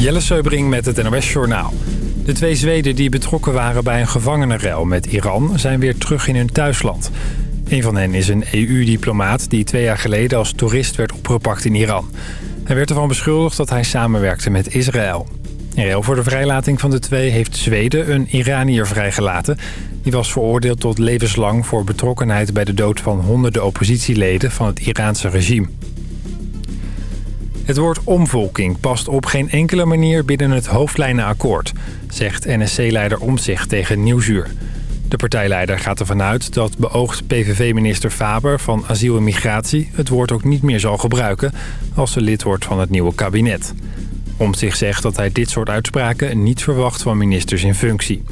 Jelle Seubring met het NOS Journaal. De twee Zweden die betrokken waren bij een gevangenenruil met Iran... zijn weer terug in hun thuisland. Een van hen is een EU-diplomaat die twee jaar geleden als toerist werd opgepakt in Iran. Hij werd ervan beschuldigd dat hij samenwerkte met Israël. In ruil voor de vrijlating van de twee heeft Zweden een Iranier vrijgelaten. Die was veroordeeld tot levenslang voor betrokkenheid bij de dood van honderden oppositieleden van het Iraanse regime. Het woord omvolking past op geen enkele manier binnen het hoofdlijnenakkoord... zegt NSC-leider Omzicht tegen Nieuwsuur. De partijleider gaat ervan uit dat beoogd PVV-minister Faber van Asiel en Migratie... het woord ook niet meer zal gebruiken als ze lid wordt van het nieuwe kabinet. Omtzigt zegt dat hij dit soort uitspraken niet verwacht van ministers in functie.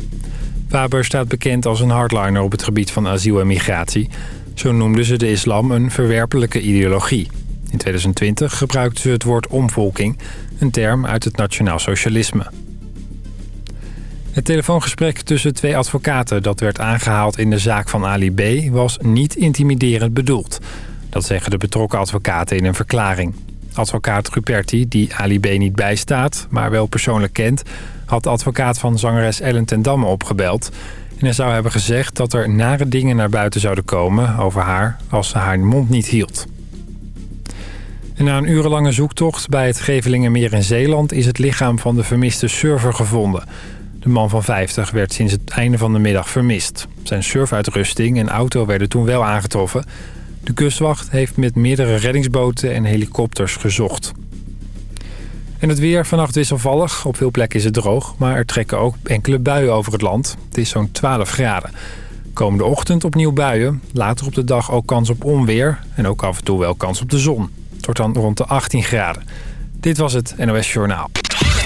Faber staat bekend als een hardliner op het gebied van asiel en migratie. Zo noemden ze de islam een verwerpelijke ideologie. In 2020 gebruikte ze het woord omvolking, een term uit het nationaal socialisme. Het telefoongesprek tussen twee advocaten dat werd aangehaald in de zaak van Ali B... was niet intimiderend bedoeld. Dat zeggen de betrokken advocaten in een verklaring. Advocaat Ruperti, die Ali B niet bijstaat, maar wel persoonlijk kent... had de advocaat van zangeres Ellen ten Damme opgebeld... en hij zou hebben gezegd dat er nare dingen naar buiten zouden komen over haar... als ze haar mond niet hield. Na een urenlange zoektocht bij het Gevelingenmeer in Zeeland... is het lichaam van de vermiste surfer gevonden. De man van 50 werd sinds het einde van de middag vermist. Zijn surfuitrusting en auto werden toen wel aangetroffen. De kustwacht heeft met meerdere reddingsboten en helikopters gezocht. En het weer vannacht wisselvallig. Op veel plekken is het droog, maar er trekken ook enkele buien over het land. Het is zo'n 12 graden. Komende ochtend opnieuw buien. Later op de dag ook kans op onweer. En ook af en toe wel kans op de zon. Wordt dan rond de 18 graden. Dit was het NOS Journaal.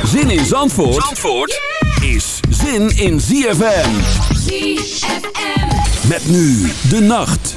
Zin in Zandvoort, Zandvoort is zin in ZFM. ZFM. Met nu de nacht.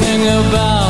something about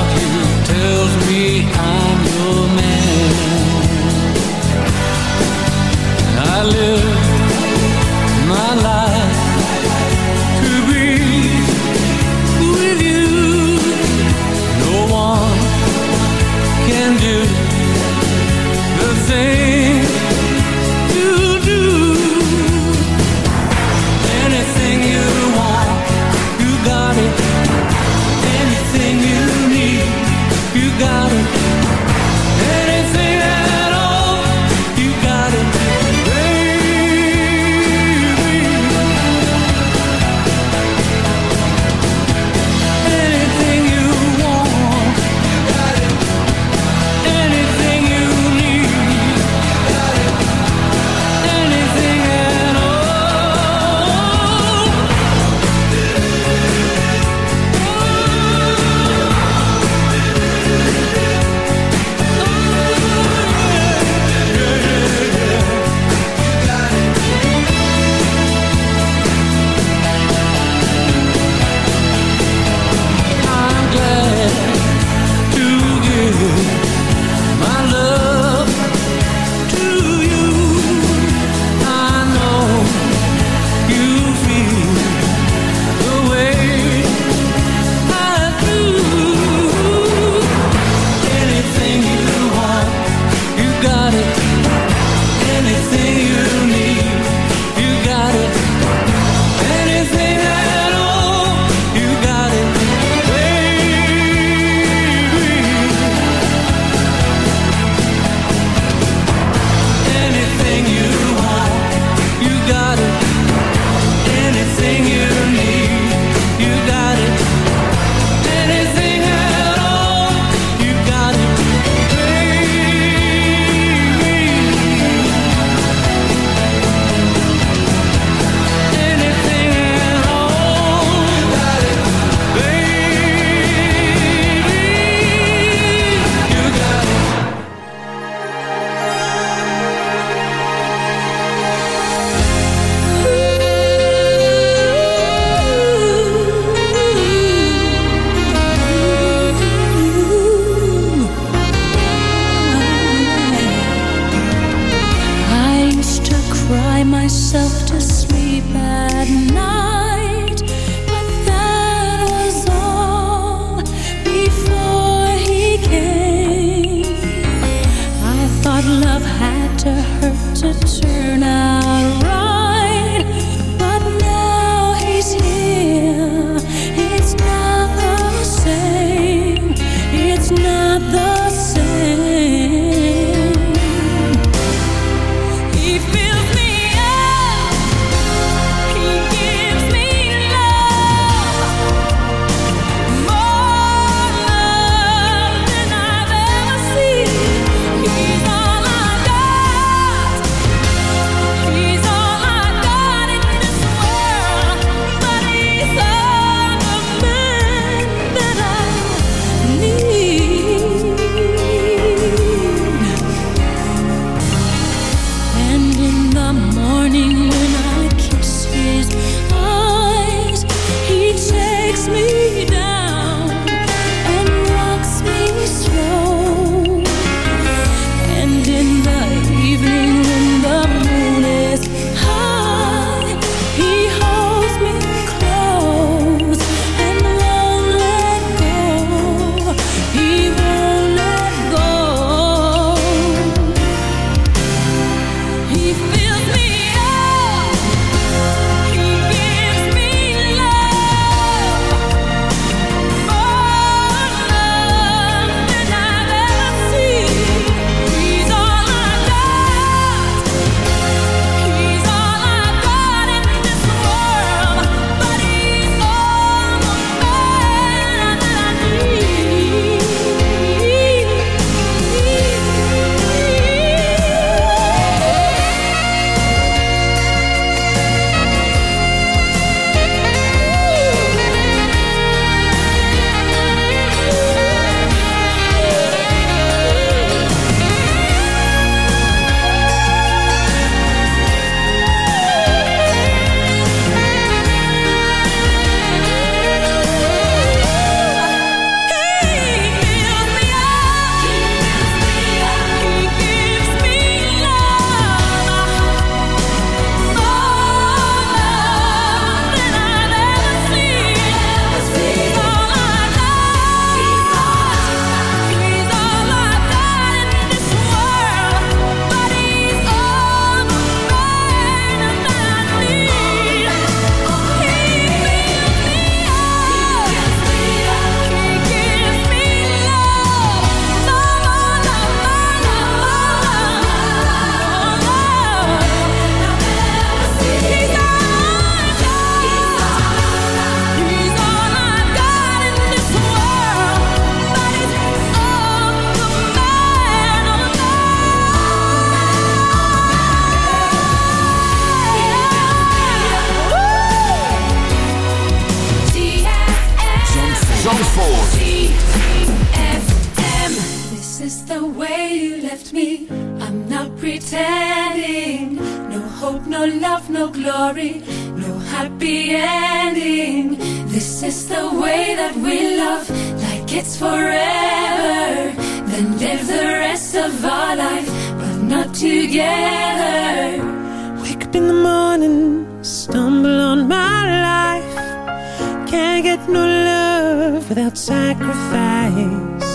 without sacrifice.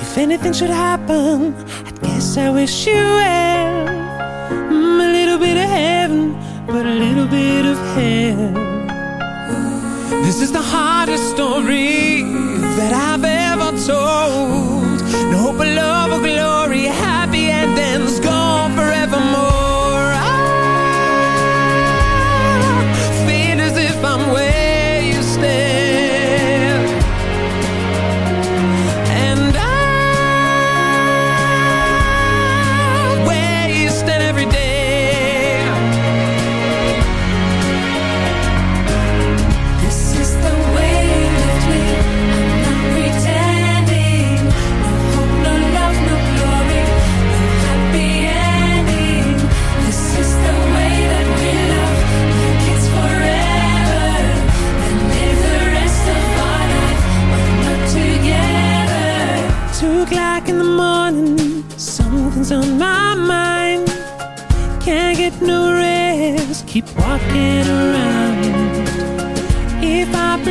If anything should happen, I guess I wish you well. Mm, a little bit of heaven, but a little bit of hell. This is the hardest story that I've ever told. No hope of love or glory.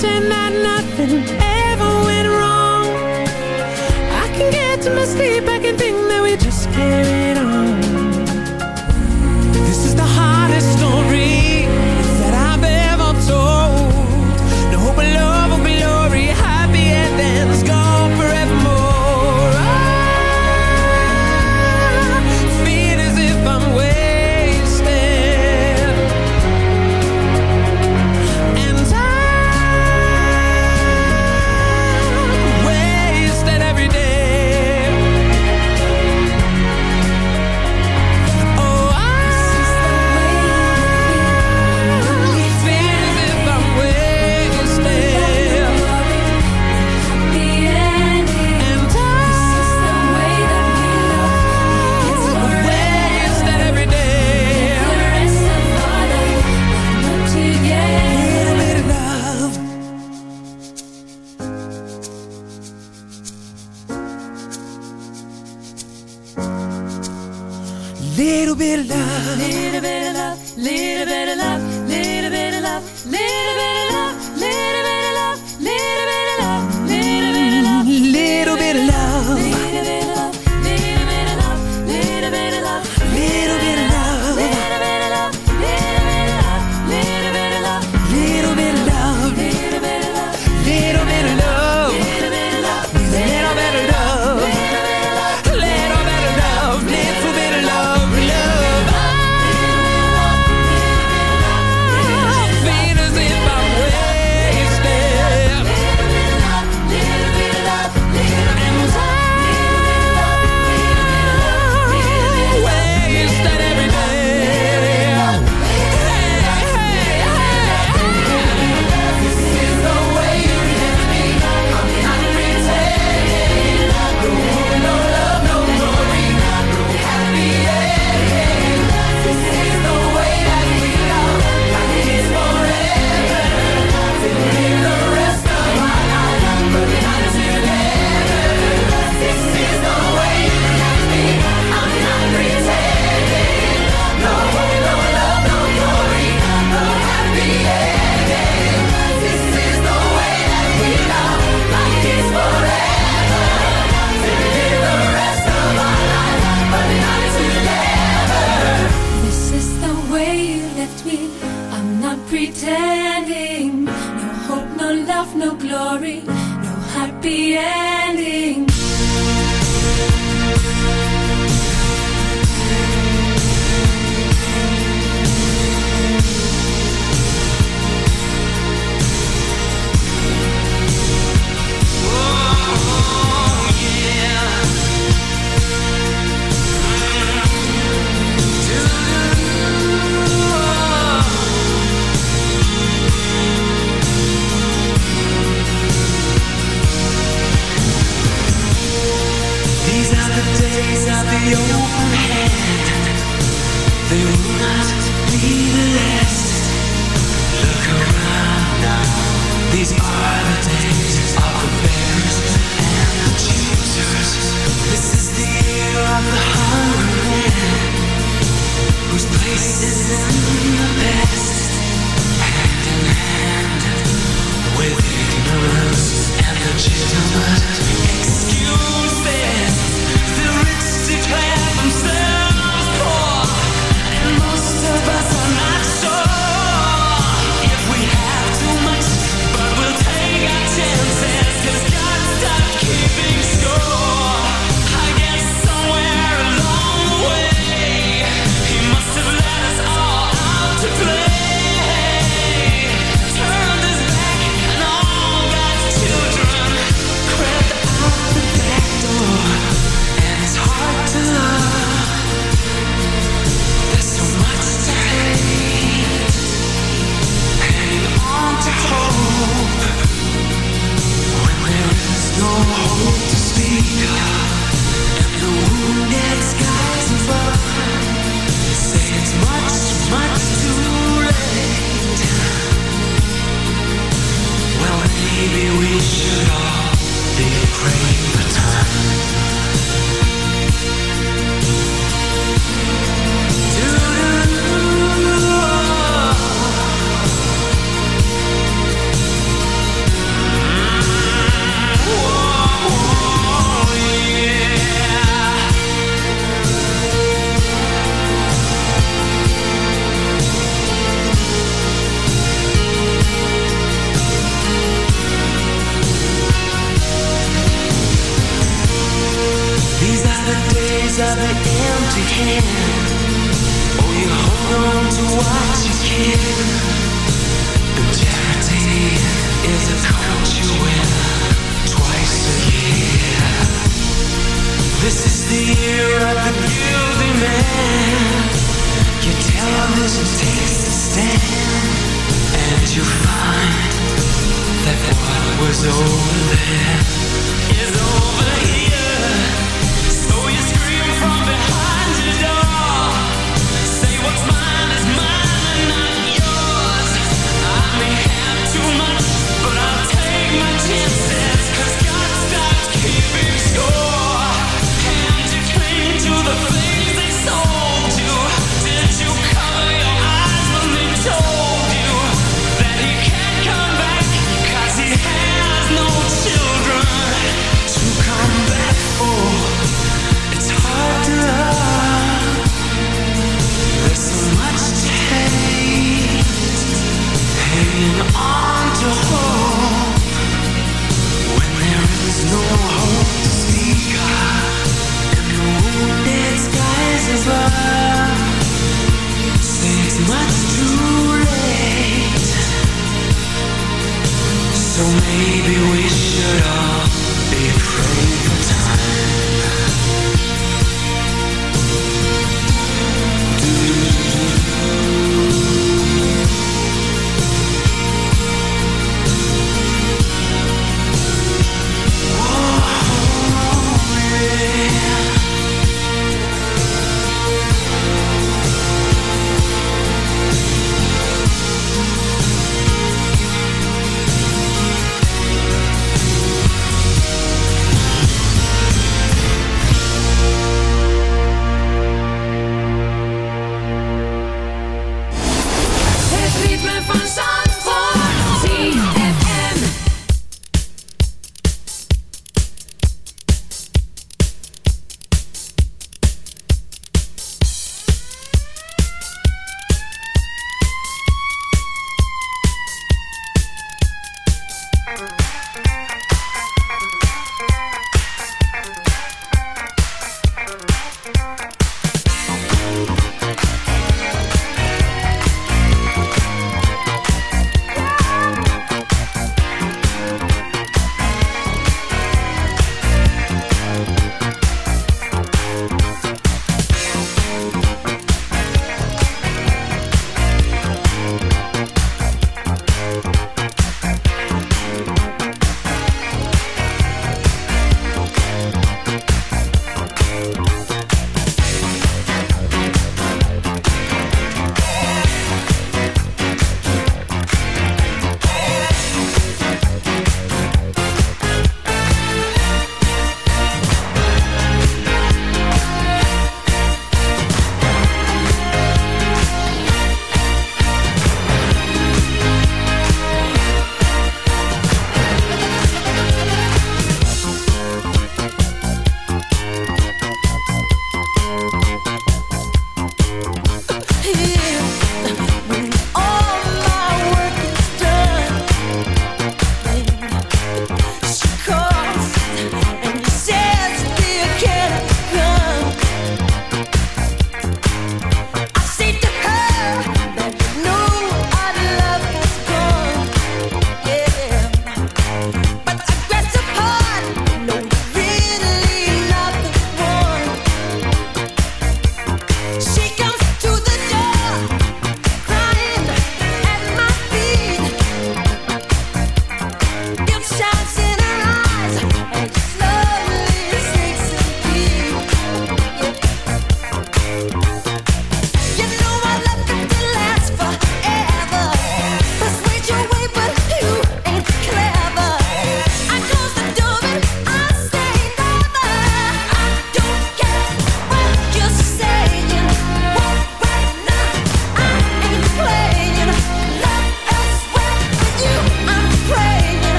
pretend that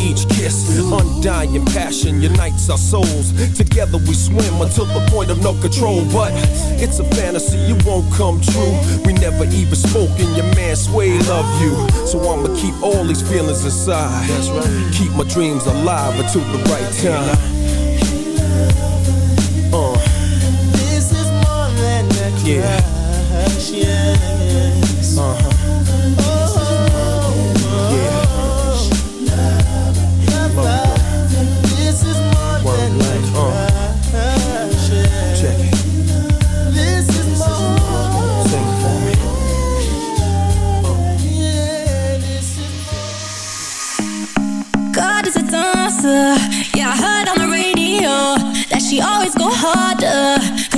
each kiss. Undying passion unites our souls. Together we swim until the point of no control. But it's a fantasy, it won't come true. We never even spoke, and your man Sway love you. So I'ma keep all these feelings inside. Keep my dreams alive until the right time. Uh. This is more than a crush. Yeah.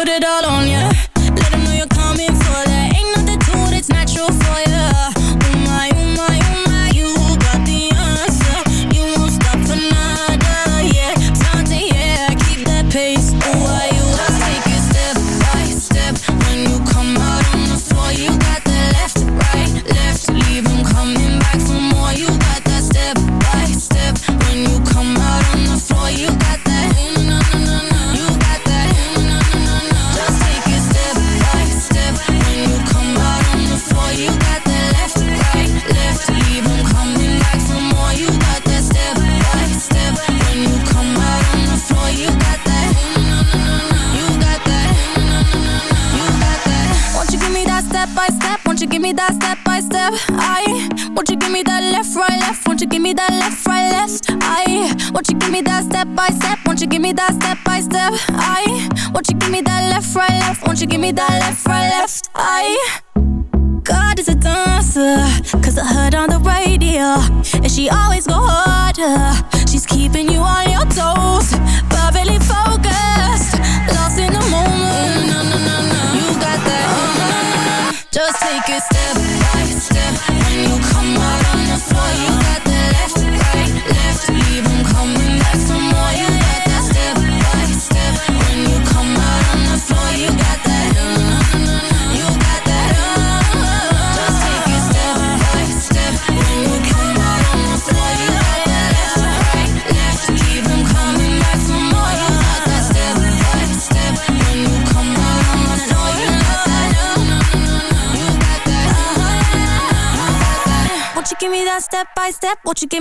Put it all on ya.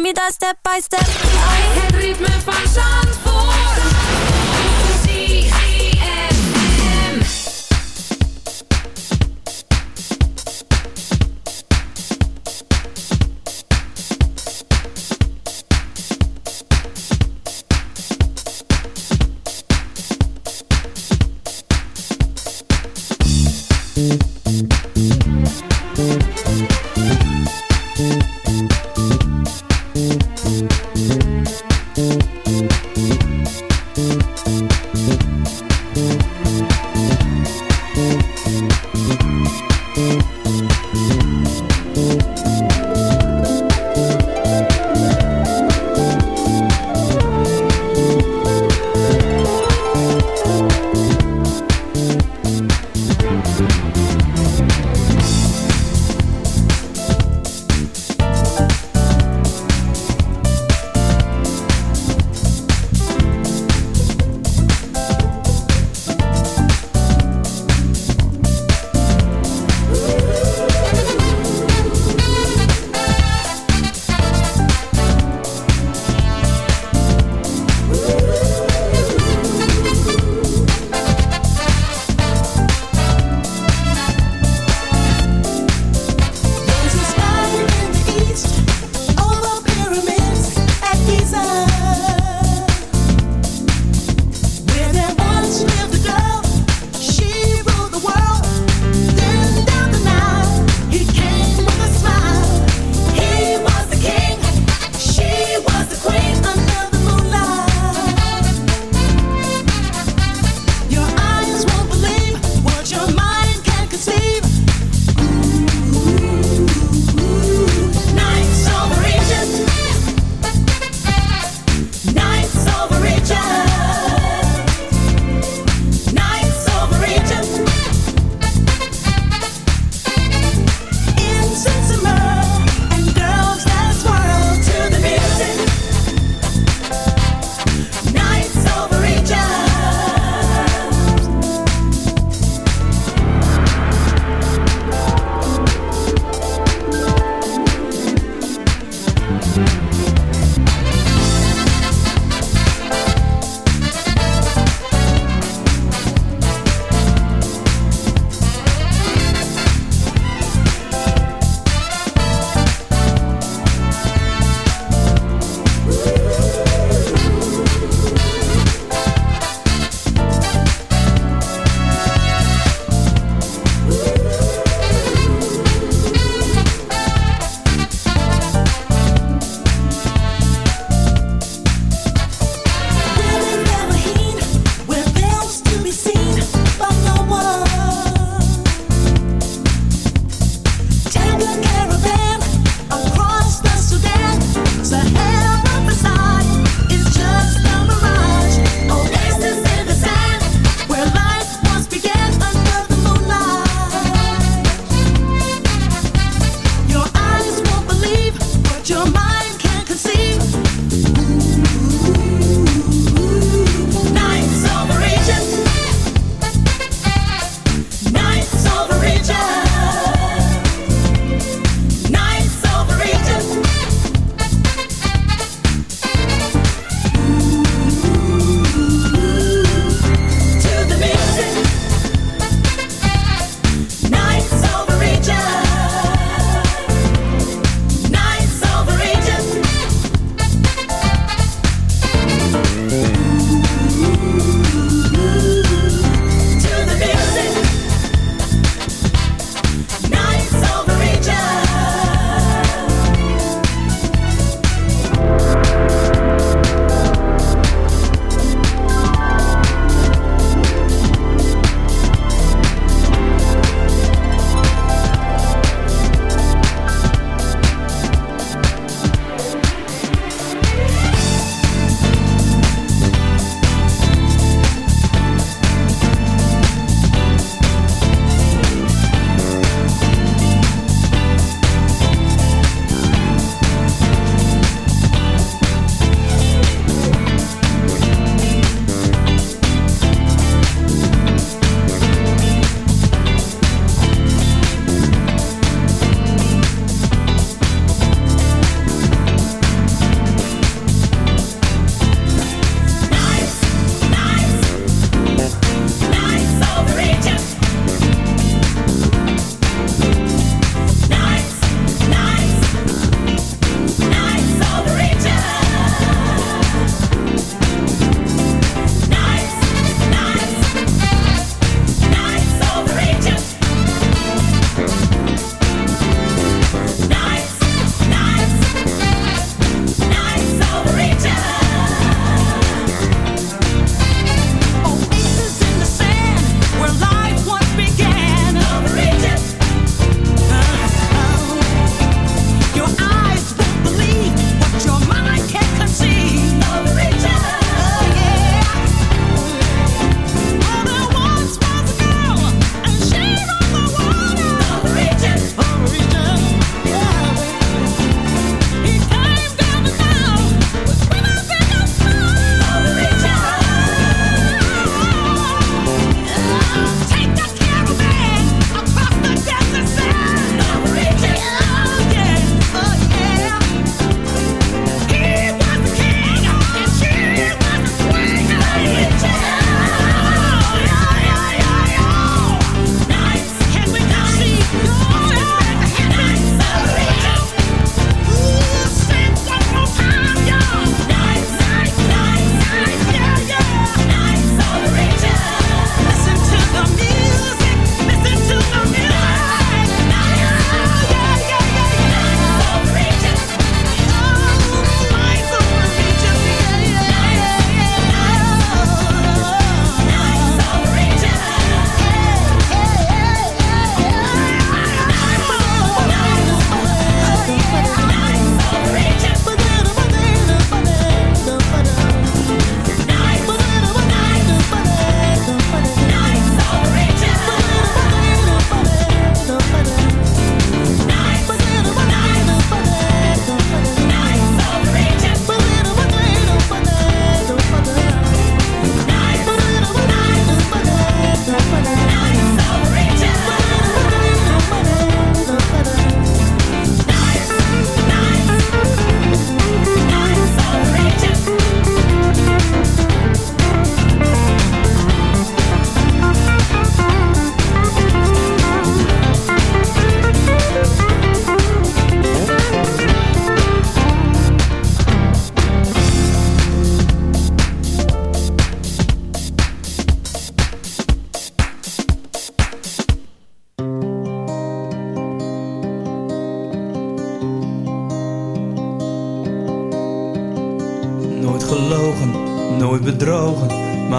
Me that step by step. I het ritme van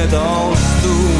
net als toen?